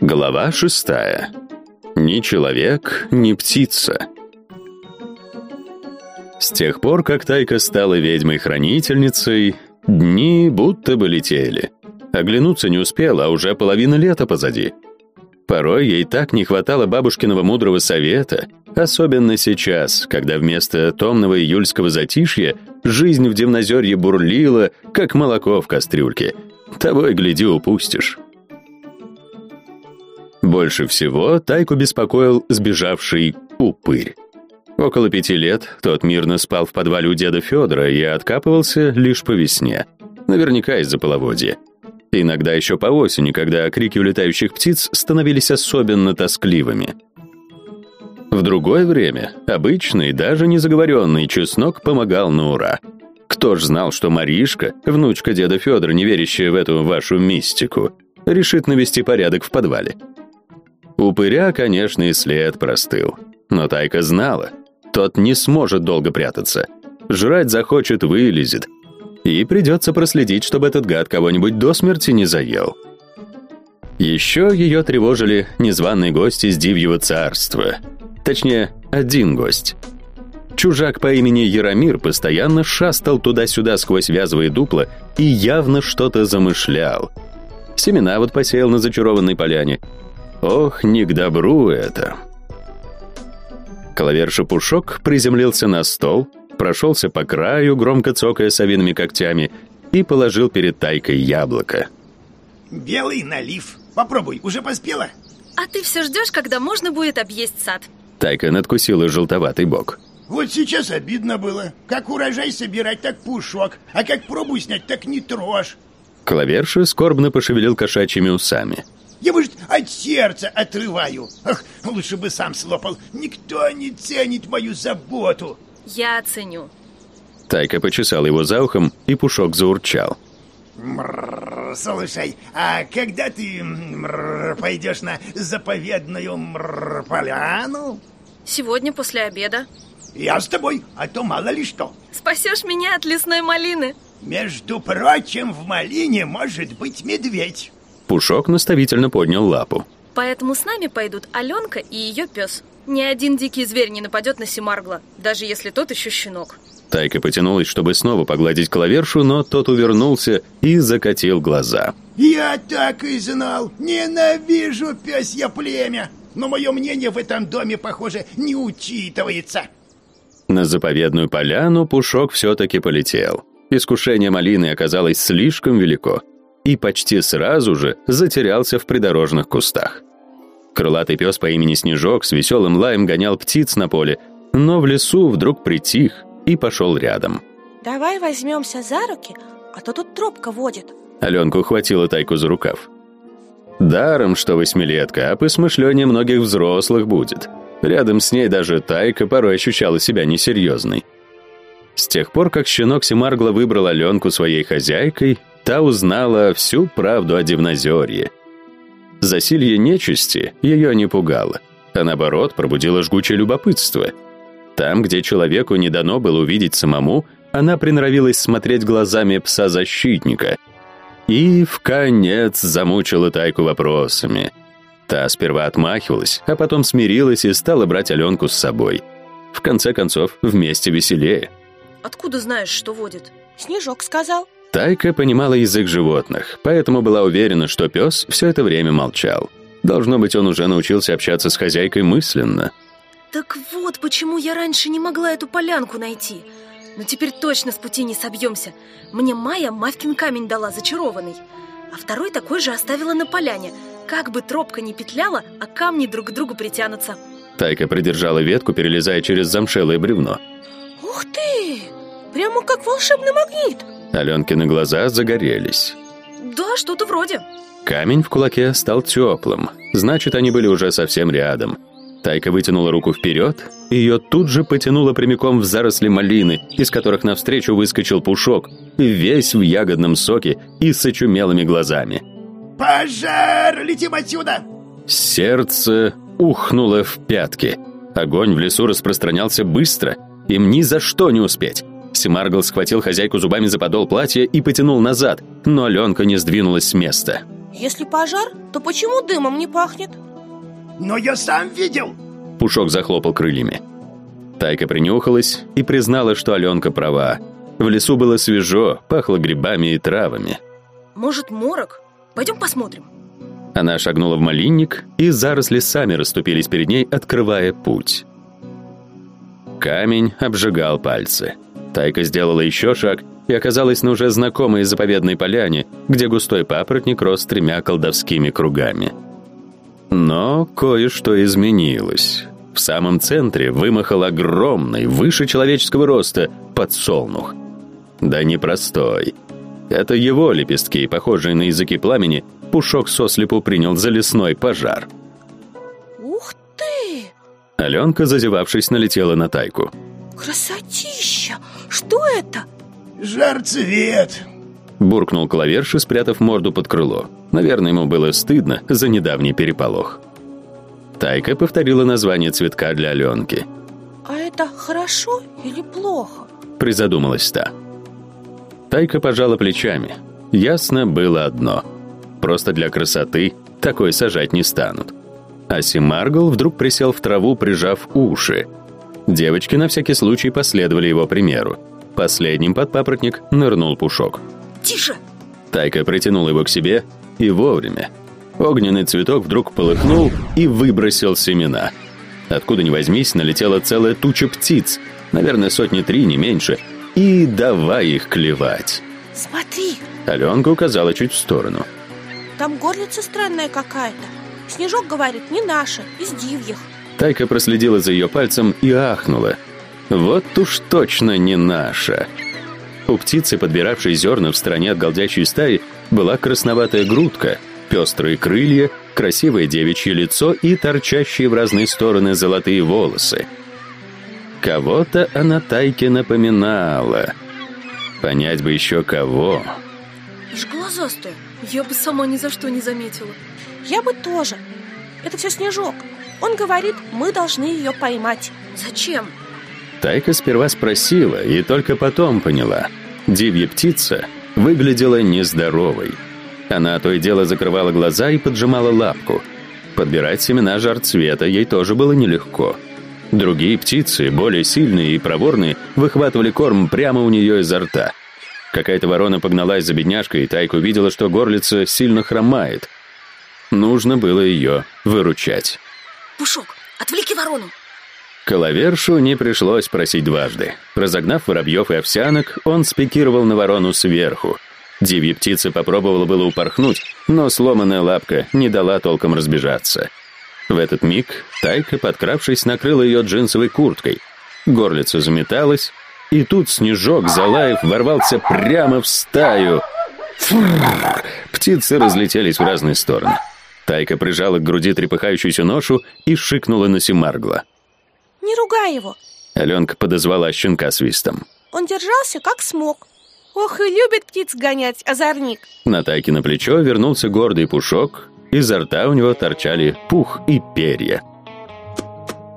Глава шестая. Ни человек, ни птица. С тех пор, как Тайка стала ведьмой-хранительницей, дни будто бы летели. Оглянуться не успела, а уже половина лета позади. Порой ей так не хватало бабушкиного мудрого совета, особенно сейчас, когда вместо томного июльского затишья жизнь в Дивнозерье бурлила, как молоко в кастрюльке. Того и гляди упустишь. Больше всего Тайку беспокоил сбежавший упырь. Около пяти лет тот мирно спал в подвале у деда Федора и откапывался лишь по весне. Наверняка из-за половодья. Иногда еще по осени, когда крики улетающих птиц становились особенно тоскливыми. В другое время обычный, даже не заговоренный чеснок помогал на ура. Кто ж знал, что Маришка, внучка деда Федора, не верящая в эту вашу мистику, решит навести порядок в подвале. Упыря, конечно, и след простыл. Но Тайка знала, тот не сможет долго прятаться. Жрать захочет, вылезет. И придется проследить, чтобы этот гад кого-нибудь до смерти не заел. Еще ее тревожили незваные гости из Дивьего царства. Точнее, один гость. Чужак по имени Яромир постоянно шастал туда-сюда сквозь вязовые дупла и явно что-то замышлял. Семена вот посеял на зачарованной поляне. Ох, не к добру это. Коловерша Пушок приземлился на стол, прошелся по краю, громко цокая совиными когтями, и положил перед Тайкой яблоко. Белый налив. Попробуй, уже поспела? А ты все ждешь, когда можно будет объесть сад. Тайка надкусила желтоватый бок. Вот сейчас обидно было. Как урожай собирать, так пушок. А как пробу снять, так не трожь. Клаверша скорбно пошевелил кошачьими усами. Я, может, от сердца отрываю. Ах, лучше бы сам слопал. Никто не ценит мою заботу. Я оценю. Тайка почесал его за ухом, и Пушок заурчал. Мрррр, слушай, а когда ты мрррр, пойдешь на заповедную мрррр, поляну? Сегодня после обеда. Я с тобой, а то мало ли что. Спасешь меня от лесной малины. Между прочим, в малине может быть медведь. Пушок наставительно поднял лапу. Поэтому с нами пойдут Аленка и ее пес. Ни один дикий зверь не нападет на Симаргла, даже если тот еще щенок. Тайка потянулась, чтобы снова погладить клавершу, но тот увернулся и закатил глаза. Я так и знал. Ненавижу пёсье племя. Но мое мнение в этом доме, похоже, не учитывается. На заповедную поляну Пушок все-таки полетел. Искушение малины оказалось слишком велико и почти сразу же затерялся в придорожных кустах. Крылатый пес по имени Снежок с веселым лаем гонял птиц на поле, но в лесу вдруг притих и пошел рядом. Давай возьмемся за руки, а то тут тропка водит. Аленка ухватила Тайку за рукав. Даром, что восьмилетка, а посмышленнее многих взрослых будет. Рядом с ней даже Тайка порой ощущала себя несерьезной. С тех пор, как щенок Семаргла выбрал Аленку своей хозяйкой, та узнала всю правду о Дивнозерье. Засилье нечисти ее не пугало, а наоборот пробудило жгучее любопытство. Там, где человеку не дано было увидеть самому, она приноровилась смотреть глазами пса-защитника и в конец замучила Тайку вопросами. Та сперва отмахивалась, а потом смирилась и стала брать Аленку с собой. В конце концов, вместе веселее. Откуда знаешь, что водит? Снежок сказал. Тайка понимала язык животных, поэтому была уверена, что пес все это время молчал. Должно быть, он уже научился общаться с хозяйкой мысленно. Так вот, почему я раньше не могла эту полянку найти. Но теперь точно с пути не собьемся. Мне Майя Мавкин камень дала, зачарованный. А второй такой же оставила на поляне. Как бы тропка не петляла, а камни друг к другу притянутся. Тайка придержала ветку, перелезая через замшелое бревно. Ух ты! Прямо как волшебный магнит. Аленкины глаза загорелись. Да, что-то вроде. Камень в кулаке стал теплым. Значит, они были уже совсем рядом. Тайка вытянула руку вперед, и ее тут же потянуло прямиком в заросли малины, из которых навстречу выскочил пушок, весь в ягодном соке и с очумелыми глазами. Пожар! Летим отсюда! Сердце ухнуло в пятки. Огонь в лесу распространялся быстро, им ни за что не успеть. Семаргл схватил хозяйку зубами за подол платья и потянул назад, но Аленка не сдвинулась с места. Если пожар, то почему дымом не пахнет? Но я сам видел. Пушок захлопал крыльями. Тайка принюхалась и признала, что Аленка права. В лесу было свежо, пахло грибами и травами. Может, морок? Пойдем посмотрим. Она шагнула в малинник, и заросли сами расступились перед ней, открывая путь. Камень обжигал пальцы. Тайка сделала еще шаг и оказалась на уже знакомой заповедной поляне, где густой папоротник рос тремя колдовскими кругами. Но кое-что изменилось. В самом центре вымахал огромный, выше человеческого роста, подсолнух. Да не простой. Это его лепестки, похожие на языки пламени, Пушок сослепу принял за лесной пожар. Ух ты! Аленка, зазевавшись, налетела на тайку. Красотища! Что это? Жар-цвет. Буркнул клаверши, спрятав морду под крыло. Наверное, ему было стыдно за недавний переполох. Тайка повторила название цветка для Аленки. А это хорошо или плохо? Призадумалась та. Тайка пожала плечами. Ясно было одно. Просто для красоты такой сажать не станут. А Симаргл вдруг присел в траву, прижав уши. Девочки на всякий случай последовали его примеру. Последним под папоротник нырнул пушок. Тише! Тайка притянула его к себе и вовремя. Огненный цветок вдруг полыхнул и выбросил семена. Откуда ни возьмись, налетела целая туча птиц, наверное, сотни три, не меньше, и давай их клевать. Смотри, Аленка указала чуть в сторону. там горлица странная какая-то. Снежок говорит, не наша, из дивьих. Тайка проследила за ее пальцем и ахнула. Вот уж точно не наша. У птицы, подбиравшей зерна в стороне от голдящей стаи, была красноватая грудка, пестрые крылья, красивое девичье лицо и торчащие в разные стороны золотые волосы. Кого-то она Тайке напоминала. Понять бы еще кого. Аж глазастая. Я бы сама ни за что не заметила. Я бы тоже. Это все Снежок. Он говорит, мы должны ее поймать. Зачем? Тайка сперва спросила и только потом поняла. Дивья птица выглядела нездоровой. Она то и дело закрывала глаза и поджимала лапку. Подбирать семена жар цвета ей тоже было нелегко. Другие птицы, более сильные и проворные, выхватывали корм прямо у нее изо рта. Какая-то ворона погналась за бедняжкой, и Тайка увидела, что горлица сильно хромает. Нужно было ее выручать. Пушок, отвлеки ворону. Коловершу не пришлось просить дважды. Разогнав воробьев и овсянок, он спикировал на ворону сверху. Дивья птица попробовала было упорхнуть, но сломанная лапка не дала толком разбежаться. В этот миг Тайка, подкравшись, накрыла ее джинсовой курткой. Горлица заметалась, и тут снежок, залаев, ворвался прямо в стаю. Фрррр! Птицы разлетелись в разные стороны. Тайка прижала к груди трепыхающуюся ношу и шикнула на Симаргла. Не ругай его. Аленка подозвала щенка свистом. Он держался, как смог. Ох, и любит птиц гонять, озорник. На Тайке на плечо вернулся гордый пушок, изо рта у него торчали пух и перья.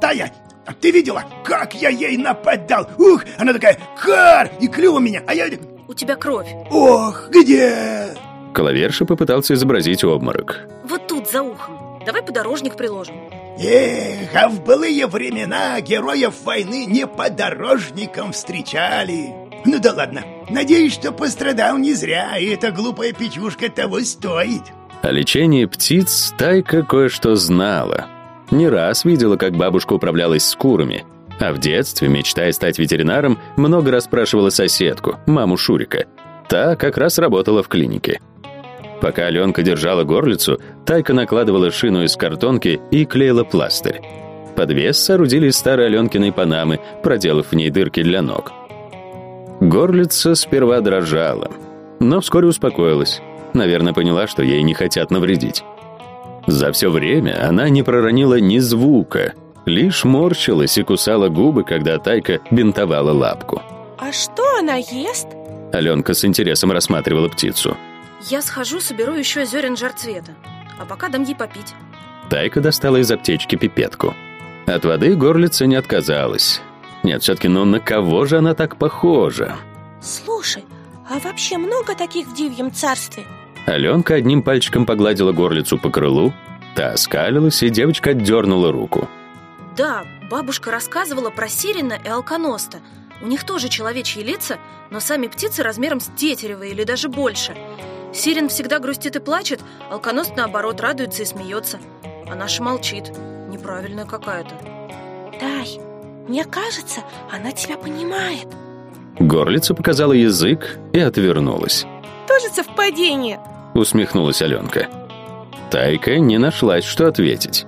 Тая, а ты видела, как я ей нападал? Ух, она такая, кар, и клюв у меня, а я... У тебя кровь. Ох, где? Коловерша попытался изобразить обморок. Вот тут, за ухом. Давай подорожник приложим. Эх, а в былые времена героев войны не подорожником встречали. Ну да ладно, надеюсь, что пострадал не зря, и эта глупая печушка того стоит. О лечении птиц Тайка кое-что знала. Не раз видела, как бабушка управлялась с курами. А в детстве, мечтая стать ветеринаром, много раз спрашивала соседку, маму Шурика. Та как раз работала в клинике. Пока Аленка держала горлицу, Тайка накладывала шину из картонки и клеила пластырь. Подвес соорудили из старой Аленкиной панамы, проделав в ней дырки для ног. Горлица сперва дрожала, но вскоре успокоилась. Наверное, поняла, что ей не хотят навредить. За все время она не проронила ни звука, лишь морщилась и кусала губы, когда Тайка бинтовала лапку. А что она ест? Аленка с интересом рассматривала птицу. Я схожу, соберу еще зерен жар цвета. А пока дам ей попить. Тайка достала из аптечки пипетку. От воды горлица не отказалась. Нет, все-таки, ну на кого же она так похожа? Слушай, а вообще много таких в Дивьем царстве? Аленка одним пальчиком погладила горлицу по крылу, та оскалилась, и девочка отдернула руку. Да, бабушка рассказывала про сирена и алконоста. У них тоже человечьи лица, но сами птицы размером с тетерева или даже больше. Сирен всегда грустит и плачет, алконост, наоборот, радуется и смеется. А наша молчит. Неправильная какая-то. Дай, мне кажется, она тебя понимает. Горлица показала язык и отвернулась. Тоже совпадение. Усмехнулась Аленка. Тайка не нашлась, что ответить.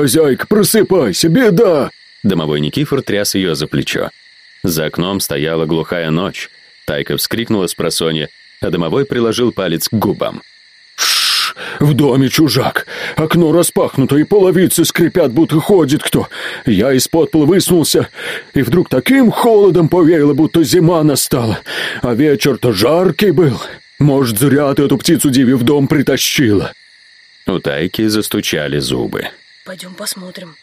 «Хозяйка, просыпайся, беда!» Домовой Никифор тряс ее за плечо. За окном стояла глухая ночь. Тайка вскрикнула с просонья, а домовой приложил палец к губам. «Шш! В доме чужак! Окно распахнуто, и половицы скрипят, будто ходит кто. Я из-под пола высунулся, и вдруг таким холодом повеяло, будто зима настала. А вечер-то жаркий был. Может, зря ты эту птицу Диви в дом притащила». У Тайки застучали зубы. Пойдем посмотрим.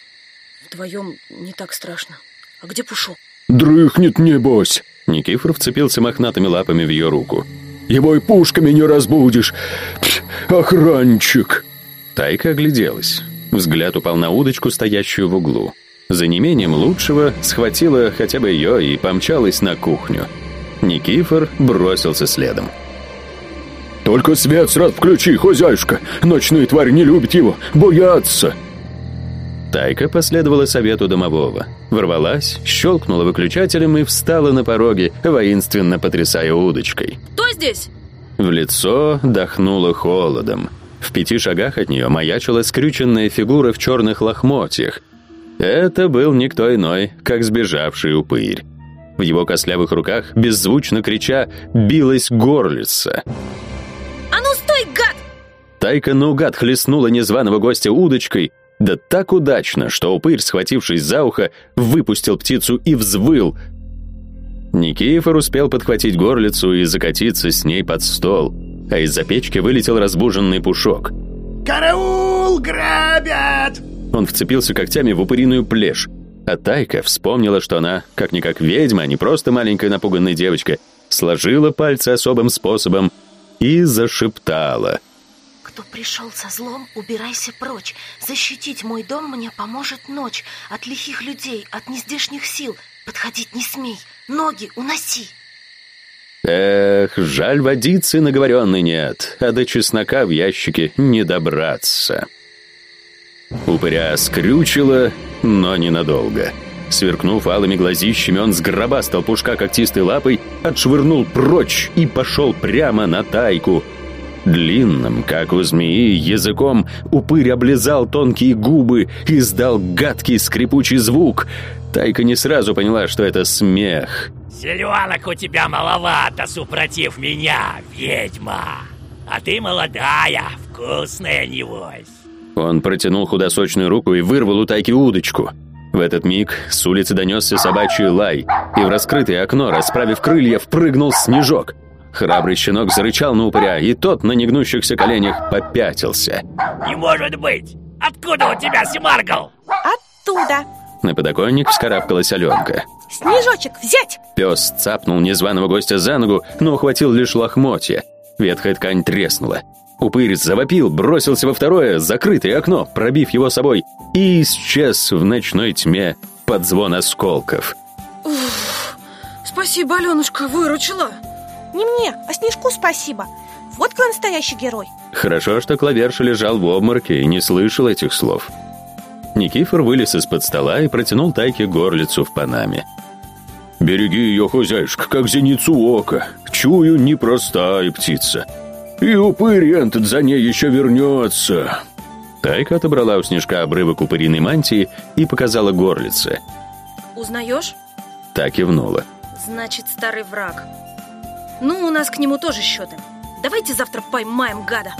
Вдвоем не так страшно. А где Пушок? «Дрыхнет, небось!» Никифор вцепился мохнатыми лапами в ее руку. «Его и пушками не разбудишь! Пф, охранчик!» Тайка огляделась. Взгляд упал на удочку, стоящую в углу. За неимением лучшего схватила хотя бы ее и помчалась на кухню. Никифор бросился следом. «Только свет сразу включи, хозяюшка! Ночные твари не любят его, боятся!» Тайка последовала совету домового. Ворвалась, щелкнула выключателем и встала на пороге, воинственно потрясая удочкой. Кто здесь? В лицо дохнуло холодом. В пяти шагах от нее маячила скрюченная фигура в черных лохмотьях. Это был никто иной, как сбежавший упырь. В его костлявых руках, беззвучно крича, билась горлица. А ну стой, гад! Тайка наугад хлестнула незваного гостя удочкой, да так удачно, что упырь, схватившись за ухо, выпустил птицу и взвыл. Никифор успел подхватить горлицу и закатиться с ней под стол, а из-за печки вылетел разбуженный пушок. «Караул! Грабят!» Он вцепился когтями в упыриную плешь, а Тайка вспомнила, что она, как-никак ведьма, не просто маленькая напуганная девочка, сложила пальцы особым способом и зашептала. Кто пришел со злом, убирайся прочь. Защитить мой дом мне поможет ночь. От лихих людей, от нездешних сил. Подходить не смей. Ноги уноси. Эх, жаль водицы наговоренной нет, а до чеснока в ящике не добраться. Упыря скрючило, но ненадолго. Сверкнув алыми глазищами, он сгробастал пушка когтистой лапой, отшвырнул прочь и пошел прямо на тайку. Длинным, как у змеи, языком упырь облизал тонкие губы и издал гадкий скрипучий звук. Тайка не сразу поняла, что это смех. Селенок у тебя маловато, супротив меня, ведьма. А ты молодая, вкусная невось. Он протянул худосочную руку и вырвал у Тайки удочку. В этот миг с улицы донесся собачий лай, и в раскрытое окно, расправив крылья, впрыгнул снежок. Храбрый щенок зарычал на упыря, и тот на негнущихся коленях попятился. Не может быть! Откуда у тебя смаргал? Оттуда. На подоконник вскарабкалась Аленка. Снежочек взять! Пес цапнул незваного гостя за ногу, но ухватил лишь лохмотья. Ветхая ткань треснула. Упырь завопил, бросился во второе, закрытое окно, пробив его собой, и исчез в ночной тьме под звон осколков. Уф, спасибо, Аленушка, выручила. Не мне, а Снежку спасибо. Вот кто настоящий герой. Хорошо, что Клаверша лежал в обмороке и не слышал этих слов. Никифор вылез из-под стола и протянул Тайке горлицу в панаме. «Береги ее, хозяюшка, как зеницу ока. Чую, непростая птица. И упырь этот за ней еще вернется». Тайка отобрала у Снежка обрывок упыриной мантии и показала горлице. Узнаешь? Так кивнула. Значит, старый враг. Ну, у нас к нему тоже счеты. Давайте завтра поймаем гада.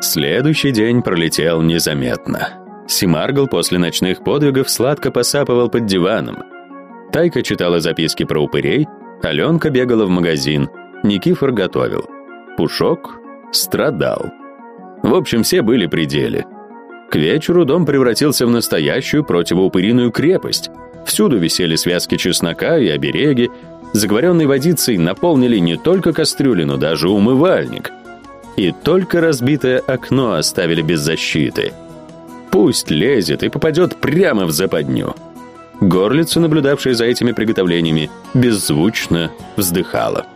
Следующий день пролетел незаметно. Симаргл после ночных подвигов сладко посапывал под диваном. Тайка читала записки про упырей, Аленка бегала в магазин, Никифор готовил. Пушок страдал. В общем, все были при деле. К вечеру дом превратился в настоящую противоупыриную крепость. Всюду висели связки чеснока и обереги, заговоренной водицей наполнили не только кастрюли, но даже умывальник. И только разбитое окно оставили без защиты. Пусть лезет и попадет прямо в западню. Горлица, наблюдавшая за этими приготовлениями, беззвучно вздыхала.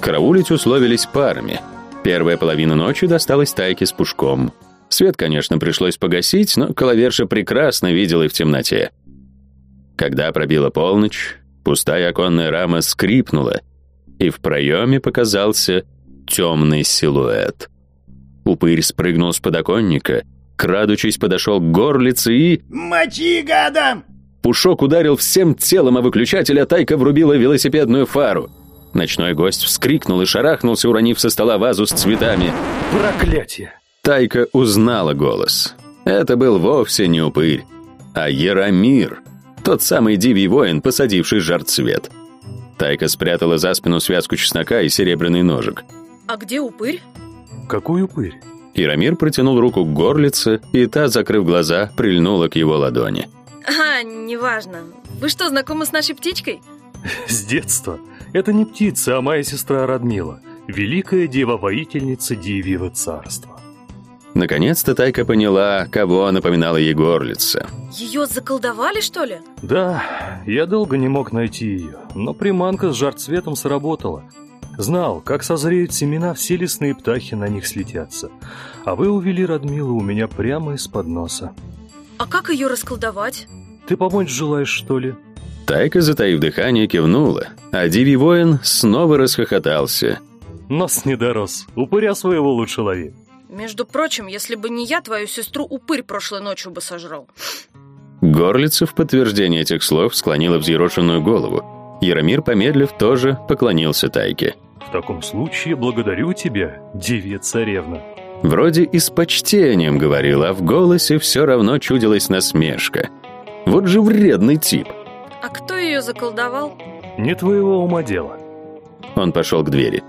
Караулить условились парами. Первая половина ночи досталась Тайке с Пушком. Свет, конечно, пришлось погасить, но Коловерша прекрасно видела и в темноте. Когда пробила полночь, пустая оконная рама скрипнула, и в проеме показался темный силуэт. Упырь спрыгнул с подоконника, крадучись подошел к горлице и... «Мочи, гада!» Пушок ударил всем телом, а выключатель, а Тайка врубила велосипедную фару. Ночной гость вскрикнул и шарахнулся, уронив со стола вазу с цветами. Проклятие! Тайка узнала голос. Это был вовсе не упырь, а Яромир, тот самый дивий воин, посадивший жарцвет. Тайка спрятала за спину связку чеснока и серебряный ножик. А где упырь? Какой упырь? Яромир протянул руку к горлице, и та, закрыв глаза, прильнула к его ладони. А, неважно. Вы что, знакомы с нашей птичкой? С детства. Это не птица, а моя сестра Радмила, великая дева-воительница Дивьего царства. Наконец-то Тайка поняла, кого напоминала ей горлица. Ее заколдовали, что ли? Да, я долго не мог найти ее, но приманка с жарцветом сработала. Знал, как созреют семена, все лесные птахи на них слетятся. А вы увели Радмилу у меня прямо из-под носа. А как ее расколдовать? Ты помочь желаешь, что ли? Тайка, затаив дыхание, кивнула, а Дивий воин снова расхохотался. Нос не дорос, упыря своего лучше лови. Между прочим, если бы не я, твою сестру упырь прошлой ночью бы сожрал. Горлица в подтверждение этих слов склонила взъерошенную голову. Яромир, помедлив, тоже поклонился Тайке. В таком случае благодарю тебя, девия царевна. Вроде и с почтением говорил, а в голосе все равно чудилась насмешка. Вот же вредный тип. А кто ее заколдовал? Не твоего ума дело. Он пошел к двери.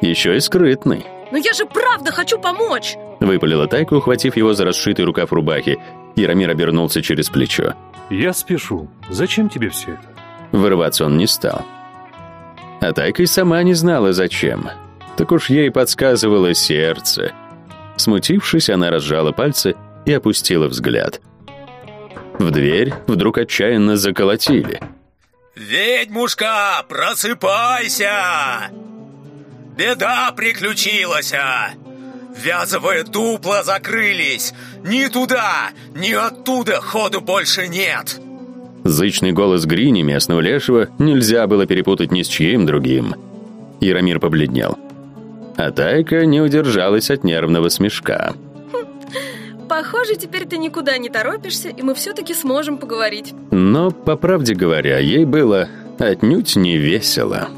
Еще и скрытный. Но я же правда хочу помочь! Выпалила Тайка, ухватив его за расшитый рукав рубахи. Яромир обернулся через плечо. Я спешу. Зачем тебе все это? Вырываться он не стал. А Тайка и сама не знала, зачем. Так уж ей подсказывало сердце. Смутившись, она разжала пальцы и опустила взгляд. В дверь вдруг отчаянно заколотили. «Ведьмушка, просыпайся! Беда приключилась! а! Вязовые дупла закрылись! Ни туда, ни оттуда ходу больше нет!» Зычный голос Грини, местного лешего, нельзя было перепутать ни с чьим другим. Яромир побледнел. А Тайка не удержалась от нервного смешка. Похоже, теперь ты никуда не торопишься, и мы все-таки сможем поговорить. Но, по правде говоря, ей было отнюдь не весело.